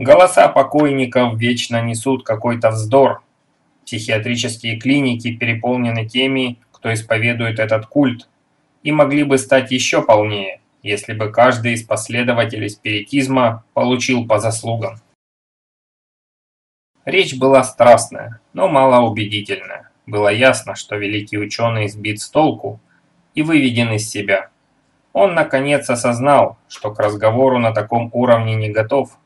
Голоса покойников вечно несут какой-то вздор. Психиатрические клиники переполнены теми, кто исповедует этот культ, и могли бы стать еще полнее, если бы каждый из последователей спиритизма получил по заслугам. Речь была страстная, но малоубедительная. Было ясно, что великий ученый сбит с толку и выведен из себя. Он наконец осознал, что к разговору на таком уровне не готов,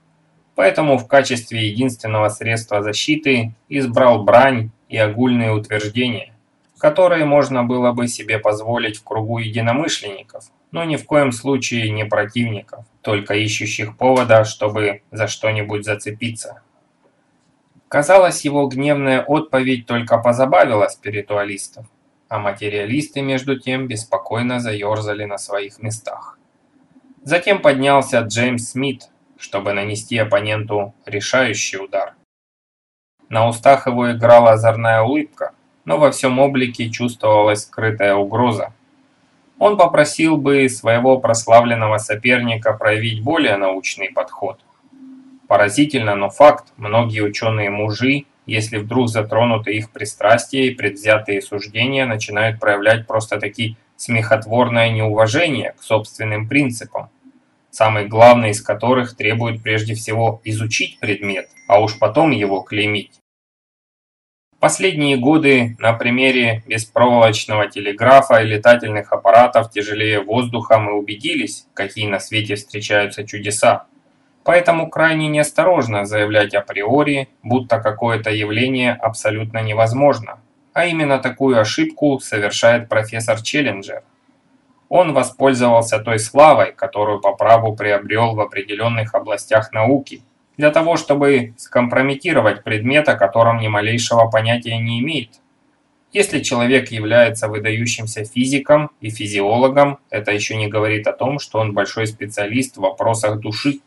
поэтому в качестве единственного средства защиты избрал брань и огульные утверждения, которые можно было бы себе позволить в кругу единомышленников, но ни в коем случае не противников, только ищущих повода, чтобы за что-нибудь зацепиться. Казалось, его гневная отповедь только позабавила спиритуалистов, а материалисты, между тем, беспокойно заерзали на своих местах. Затем поднялся Джеймс Смит, чтобы нанести оппоненту решающий удар. На устах его играла озорная улыбка, но во всем облике чувствовалась скрытая угроза. Он попросил бы своего прославленного соперника проявить более научный подход. Поразительно, но факт, многие ученые-мужи, если вдруг затронуты их пристрастия и предвзятые суждения, начинают проявлять просто-таки смехотворное неуважение к собственным принципам, самый главный из которых требует прежде всего изучить предмет, а уж потом его клеймить. Последние годы на примере беспроволочного телеграфа и летательных аппаратов тяжелее воздуха мы убедились, какие на свете встречаются чудеса. Поэтому крайне неосторожно заявлять априори, будто какое-то явление абсолютно невозможно. А именно такую ошибку совершает профессор Челленджер. Он воспользовался той славой, которую по праву приобрел в определенных областях науки, для того, чтобы скомпрометировать предмет, о котором ни малейшего понятия не имеет. Если человек является выдающимся физиком и физиологом, это еще не говорит о том, что он большой специалист в вопросах души.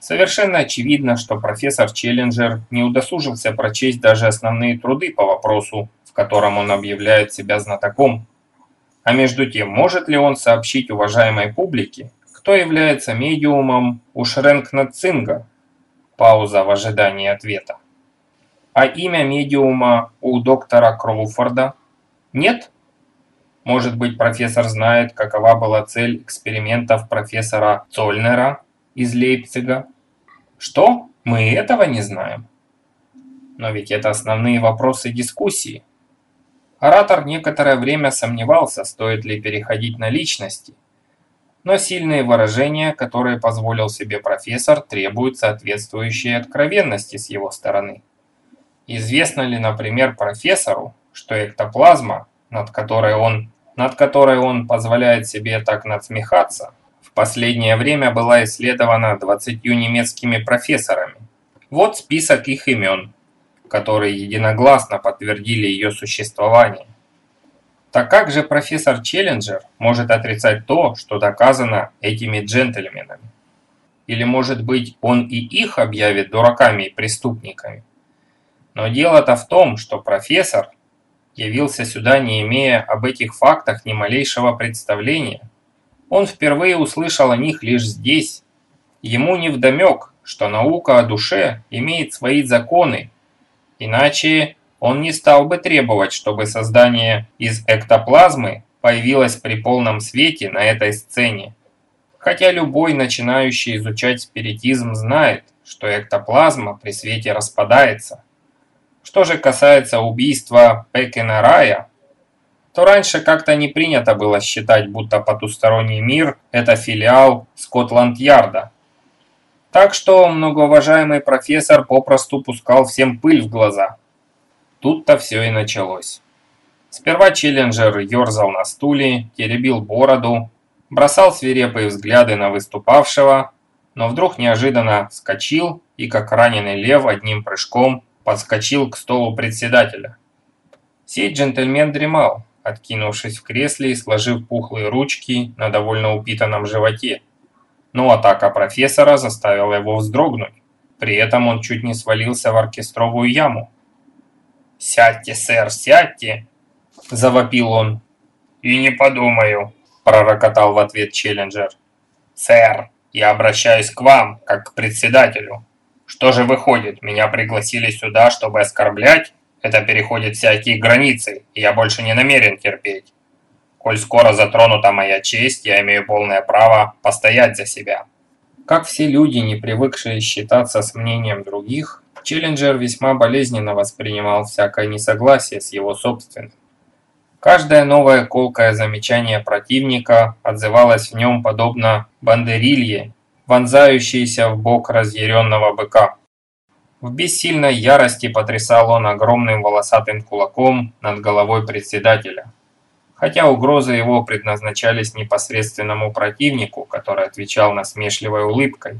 Совершенно очевидно, что профессор Челленджер не удосужился прочесть даже основные труды по вопросу, в котором он объявляет себя знатоком. А между тем, может ли он сообщить уважаемой публике, кто является медиумом у Шренкнацинга? Пауза в ожидании ответа. А имя медиума у доктора Кроуфорда? Нет? Может быть, профессор знает, какова была цель экспериментов профессора Цольнера из Лейпцига? Что? Мы этого не знаем? Но ведь это основные вопросы дискуссии. Оратор некоторое время сомневался, стоит ли переходить на личности. Но сильные выражения, которые позволил себе профессор, требуют соответствующей откровенности с его стороны. Известно ли, например, профессору, что эктоплазма, над которой он, над которой он позволяет себе так надсмехаться, в последнее время была исследована 20 немецкими профессорами. Вот список их имен которые единогласно подтвердили ее существование. Так как же профессор Челленджер может отрицать то, что доказано этими джентльменами? Или, может быть, он и их объявит дураками и преступниками? Но дело-то в том, что профессор явился сюда, не имея об этих фактах ни малейшего представления. Он впервые услышал о них лишь здесь. Ему невдомек, что наука о душе имеет свои законы, Иначе он не стал бы требовать, чтобы создание из эктоплазмы появилось при полном свете на этой сцене. Хотя любой начинающий изучать спиритизм знает, что эктоплазма при свете распадается. Что же касается убийства Пекена Рая, то раньше как-то не принято было считать, будто потусторонний мир – это филиал Скотланд-Ярда, так что многоуважаемый профессор попросту пускал всем пыль в глаза. Тут-то все и началось. Сперва Челленджер ерзал на стуле, теребил бороду, бросал свирепые взгляды на выступавшего, но вдруг неожиданно вскочил и, как раненый лев, одним прыжком подскочил к столу председателя. Сей джентльмен дремал, откинувшись в кресле и сложив пухлые ручки на довольно упитанном животе но атака профессора заставила его вздрогнуть. При этом он чуть не свалился в оркестровую яму. «Сядьте, сэр, сядьте!» – завопил он. «И не подумаю», – пророкотал в ответ Челленджер. «Сэр, я обращаюсь к вам, как к председателю. Что же выходит, меня пригласили сюда, чтобы оскорблять? Это переходит всякие границы, и я больше не намерен терпеть. Коль скоро затронута моя честь, я имею полное право постоять за себя. Как все люди, не привыкшие считаться с мнением других, Челленджер весьма болезненно воспринимал всякое несогласие с его собственным. Каждое новое колкое замечание противника отзывалось в нем подобно бандерилье, вонзающейся в бок разъяренного быка. В бессильной ярости потрясал он огромным волосатым кулаком над головой председателя. Хотя угрозы его предназначались непосредственному противнику, который отвечал насмешливой улыбкой.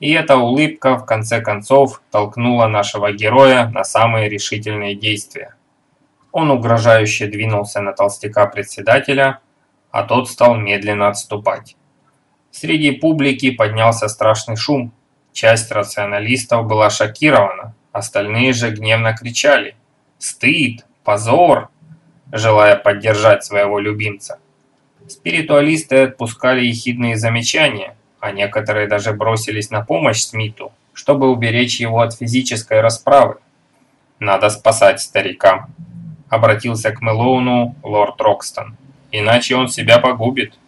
И эта улыбка, в конце концов, толкнула нашего героя на самые решительные действия. Он угрожающе двинулся на толстяка председателя, а тот стал медленно отступать. Среди публики поднялся страшный шум. Часть рационалистов была шокирована, остальные же гневно кричали «Стыд! Позор!», желая поддержать своего любимца. Спиритуалисты отпускали ехидные замечания, а некоторые даже бросились на помощь Смиту, чтобы уберечь его от физической расправы. «Надо спасать старика», обратился к Мэлоуну лорд Рокстон. «Иначе он себя погубит.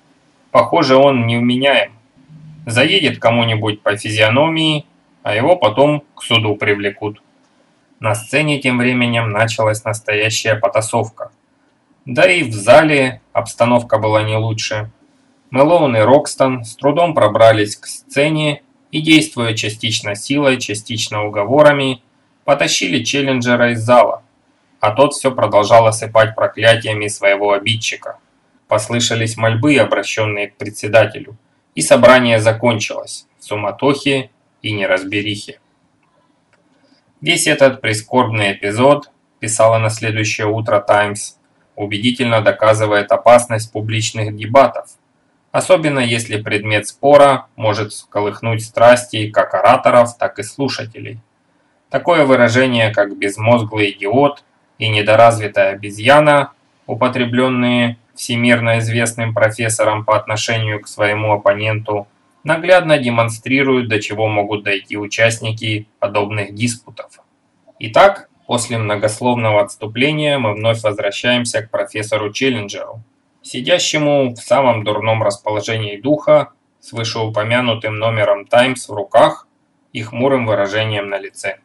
Похоже, он невменяем. Заедет кому-нибудь по физиономии, а его потом к суду привлекут». На сцене тем временем началась настоящая потасовка. Да и в зале обстановка была не лучше. Мэлоун и Рокстон с трудом пробрались к сцене и, действуя частично силой, частично уговорами, потащили Челленджера из зала а тот все продолжал осыпать проклятиями своего обидчика. Послышались мольбы, обращенные к председателю, и собрание закончилось в суматохе и неразберихе. Весь этот прискорбный эпизод, писала на следующее утро «Таймс», убедительно доказывает опасность публичных дебатов, особенно если предмет спора может всколыхнуть страсти как ораторов, так и слушателей. Такое выражение, как «безмозглый идиот» и недоразвитая обезьяна, употребленные всемирно известным профессором по отношению к своему оппоненту, наглядно демонстрируют, до чего могут дойти участники подобных диспутов. Итак, после многословного отступления мы вновь возвращаемся к профессору Челленджеру, сидящему в самом дурном расположении духа с вышеупомянутым номером «Таймс» в руках и хмурым выражением на лице.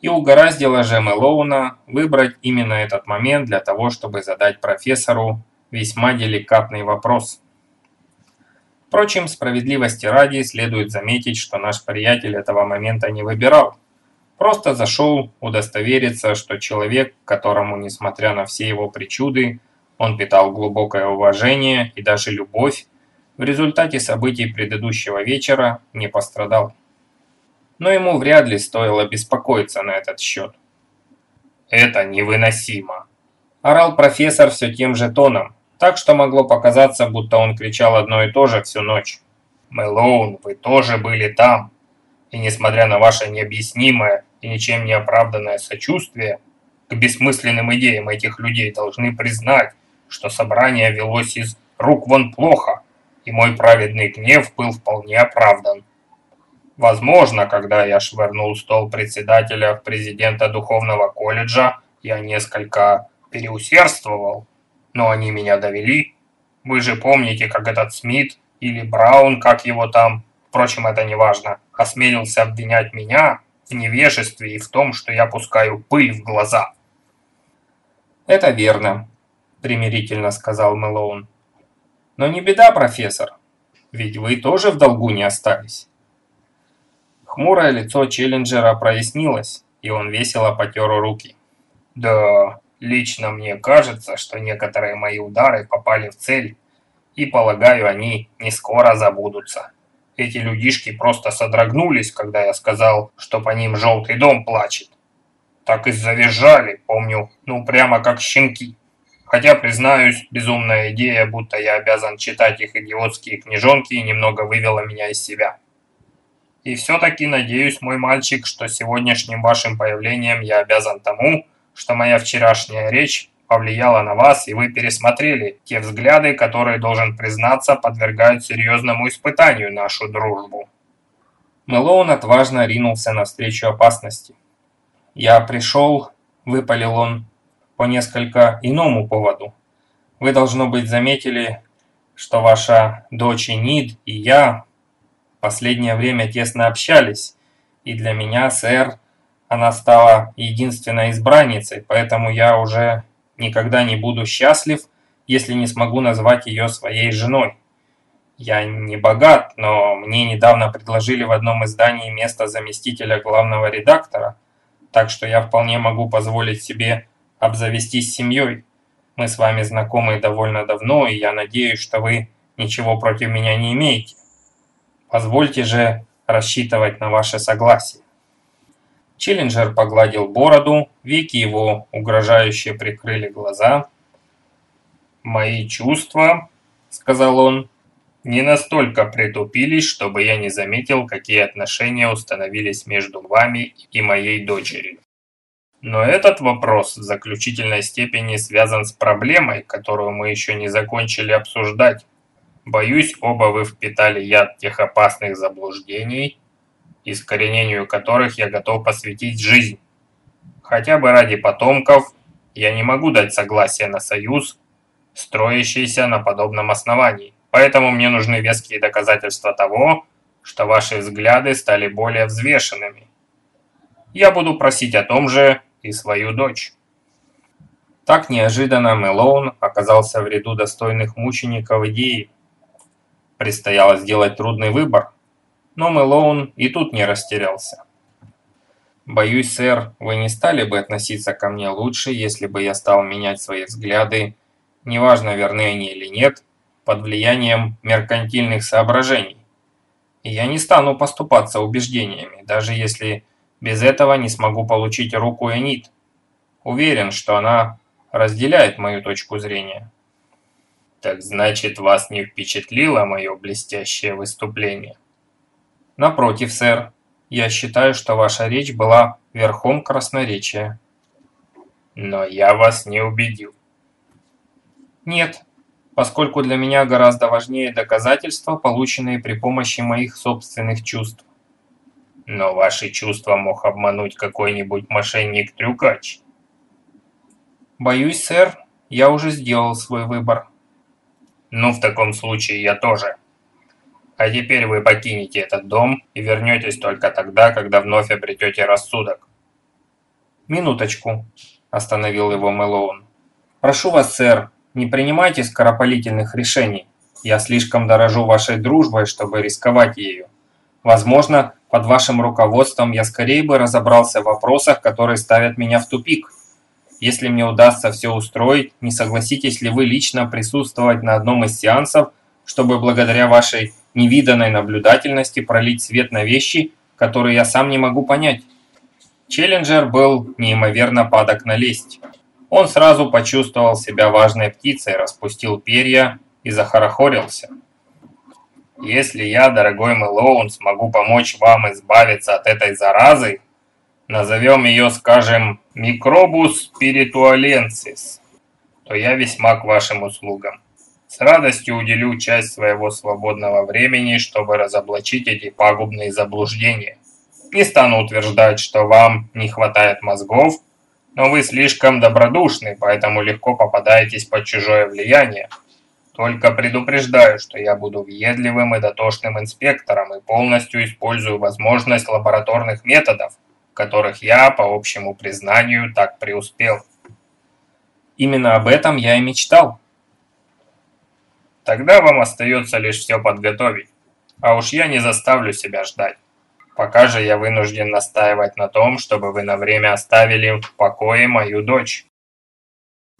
И угораздило же Мэлоуна выбрать именно этот момент для того, чтобы задать профессору весьма деликатный вопрос. Впрочем, справедливости ради следует заметить, что наш приятель этого момента не выбирал. Просто зашел удостовериться, что человек, которому, несмотря на все его причуды, он питал глубокое уважение и даже любовь, в результате событий предыдущего вечера не пострадал но ему вряд ли стоило беспокоиться на этот счет. «Это невыносимо!» – орал профессор все тем же тоном, так что могло показаться, будто он кричал одно и то же всю ночь. «Мэлоун, вы тоже были там, и несмотря на ваше необъяснимое и ничем не оправданное сочувствие к бессмысленным идеям этих людей, должны признать, что собрание велось из рук вон плохо, и мой праведный гнев был вполне оправдан. Возможно, когда я швырнул стол председателя в президента духовного колледжа, я несколько переусердствовал, но они меня довели. Вы же помните, как этот Смит или Браун, как его там, впрочем, это не важно, осмелился обвинять меня невежестве и в том, что я пускаю пыль в глаза. «Это верно», – примирительно сказал Мэлоун. «Но не беда, профессор, ведь вы тоже в долгу не остались». Хмурое лицо Челленджера прояснилось, и он весело потер руки. «Да, лично мне кажется, что некоторые мои удары попали в цель, и, полагаю, они не скоро забудутся. Эти людишки просто содрогнулись, когда я сказал, что по ним желтый дом плачет. Так и завизжали, помню, ну прямо как щенки. Хотя, признаюсь, безумная идея, будто я обязан читать их идиотские книжонки, немного вывела меня из себя». И все-таки надеюсь, мой мальчик, что сегодняшним вашим появлением я обязан тому, что моя вчерашняя речь повлияла на вас, и вы пересмотрели те взгляды, которые, должен признаться, подвергают серьезному испытанию нашу дружбу. Мэлоун отважно ринулся навстречу опасности. «Я пришел», — выпалил он, — «по несколько иному поводу. Вы, должно быть, заметили, что ваша дочь Нид и я последнее время тесно общались, и для меня, сэр, она стала единственной избранницей, поэтому я уже никогда не буду счастлив, если не смогу назвать ее своей женой. Я не богат, но мне недавно предложили в одном издании место заместителя главного редактора, так что я вполне могу позволить себе обзавестись семьей. Мы с вами знакомы довольно давно, и я надеюсь, что вы ничего против меня не имеете. Позвольте же рассчитывать на ваше согласие. Челленджер погладил бороду, веки его угрожающе прикрыли глаза. «Мои чувства», — сказал он, — «не настолько притупились, чтобы я не заметил, какие отношения установились между вами и моей дочерью. Но этот вопрос в заключительной степени связан с проблемой, которую мы еще не закончили обсуждать. Боюсь, оба вы впитали яд тех опасных заблуждений, искоренению которых я готов посвятить жизнь. Хотя бы ради потомков я не могу дать согласие на союз, строящийся на подобном основании. Поэтому мне нужны веские доказательства того, что ваши взгляды стали более взвешенными. Я буду просить о том же и свою дочь. Так неожиданно Мэлоун оказался в ряду достойных мучеников идеи. Предстояло сделать трудный выбор, но Мэлоун и тут не растерялся. «Боюсь, сэр, вы не стали бы относиться ко мне лучше, если бы я стал менять свои взгляды, неважно, верны они или нет, под влиянием меркантильных соображений. И я не стану поступаться убеждениями, даже если без этого не смогу получить руку Энит. Уверен, что она разделяет мою точку зрения». «Так значит, вас не впечатлило мое блестящее выступление?» Напротив, сэр, я считаю, что ваша речь была верхом красноречия. Но я вас не убедил. Нет, поскольку для меня гораздо важнее доказательства, полученные при помощи моих собственных чувств. Но ваши чувства мог обмануть какой-нибудь мошенник-трюкач. Боюсь, сэр, я уже сделал свой выбор. Ну, в таком случае я тоже. А теперь вы покинете этот дом и вернетесь только тогда, когда вновь обретете рассудок. «Минуточку», – остановил его Мэлоун. «Прошу вас, сэр, не принимайте скоропалительных решений. Я слишком дорожу вашей дружбой, чтобы рисковать ею. Возможно, под вашим руководством я скорее бы разобрался в вопросах, которые ставят меня в тупик. Если мне удастся все устроить, не согласитесь ли вы лично присутствовать на одном из сеансов, чтобы благодаря вашей невиданной наблюдательности пролить свет на вещи, которые я сам не могу понять. Челленджер был неимоверно падок на лесть. Он сразу почувствовал себя важной птицей, распустил перья и захорохорился. «Если я, дорогой Мэлоун, смогу помочь вам избавиться от этой заразы, назовем ее, скажем, микробус спиритуаленсис, то я весьма к вашим услугам. С радостью уделю часть своего свободного времени, чтобы разоблачить эти пагубные заблуждения. Не стану утверждать, что вам не хватает мозгов, но вы слишком добродушны, поэтому легко попадаетесь под чужое влияние. Только предупреждаю, что я буду въедливым и дотошным инспектором и полностью использую возможность лабораторных методов, в которых я, по общему признанию, так преуспел. Именно об этом я и мечтал, Тогда вам остается лишь все подготовить. А уж я не заставлю себя ждать. Пока же я вынужден настаивать на том, чтобы вы на время оставили в покое мою дочь.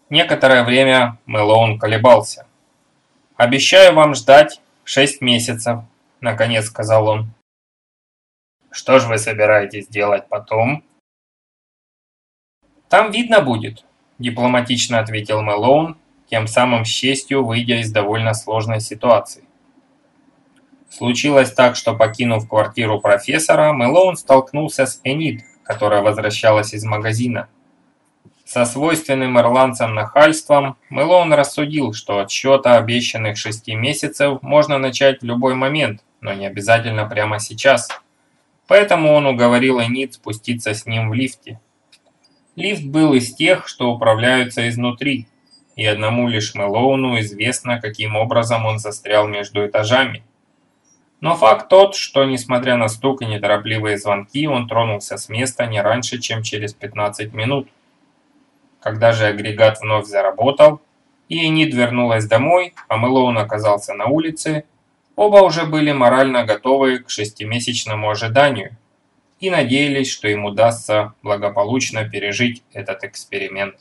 Некоторое время Мэлоун колебался. «Обещаю вам ждать шесть месяцев», — наконец сказал он. «Что же вы собираетесь делать потом?» «Там видно будет», — дипломатично ответил Мэлоун, тем самым с честью выйдя из довольно сложной ситуации. Случилось так, что покинув квартиру профессора, Мэлоун столкнулся с Энид, которая возвращалась из магазина. Со свойственным ирландцам нахальством Мэлоун рассудил, что от счета обещанных шести месяцев можно начать в любой момент, но не обязательно прямо сейчас. Поэтому он уговорил Энит спуститься с ним в лифте. Лифт был из тех, что управляются изнутри, и одному лишь Мэлоуну известно, каким образом он застрял между этажами. Но факт тот, что, несмотря на стук и неторопливые звонки, он тронулся с места не раньше, чем через 15 минут. Когда же агрегат вновь заработал, и Энид вернулась домой, а Мэлоун оказался на улице, оба уже были морально готовы к шестимесячному ожиданию и надеялись, что им удастся благополучно пережить этот эксперимент.